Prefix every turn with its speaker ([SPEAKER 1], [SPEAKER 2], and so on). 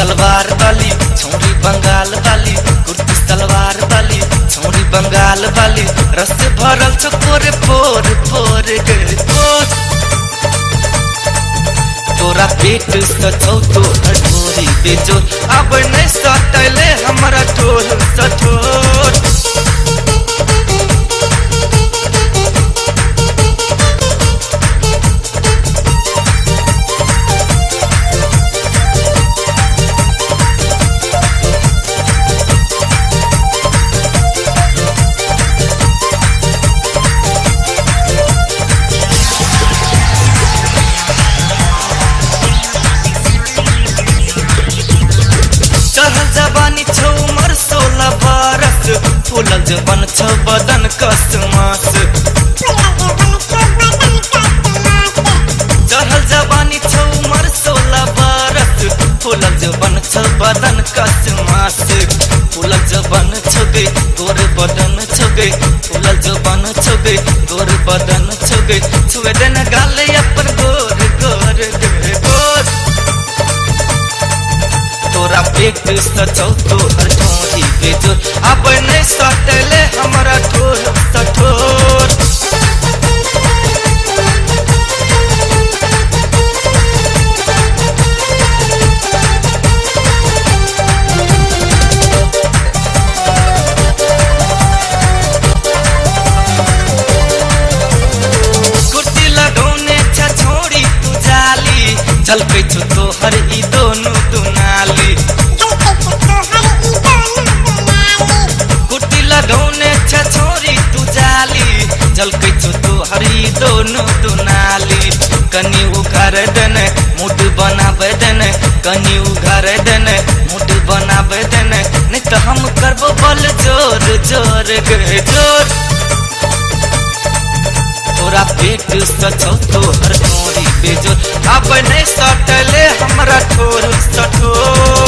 [SPEAKER 1] तलवार वाली छोरी बंगाल वाली कुर्ती तलवार वाली छोरी बंगाल वाली रस्ते भरल तो चकोर फोर फोर पोर पोर। तोरा पेट से चौथो तो हटोरी बेजोर। अब नहीं सटले हमारा टोल सटो बदन कस मास। चढ़ल जवानी छौ उमर सोलह बरस। फूलल जवन छौ बदन कस मास। फूलल जवन छौ गे गोर बदन छौ गे। फूलल जवन छौ गे गोर बदन छौ छुए देन गाले अपन गोर पेट सचौ तोहर ठोरी बेजोर अब नहीं सटले हमारा ठोर सठोर तू झलकै छु झलकै छु तोहर ई दोनों दुनाली। कनी उघार देन, मुठ बनाबे देन। कनी उघार देन, मुठ बनाबे देन। नहीं तो हम करबो बल ज़ोर ज़ोर गे, ज़ोर। तोरा पेट सचौ तोहर ठोरी बेजोर अब नहीं सटले, हमरा ठोर सठोर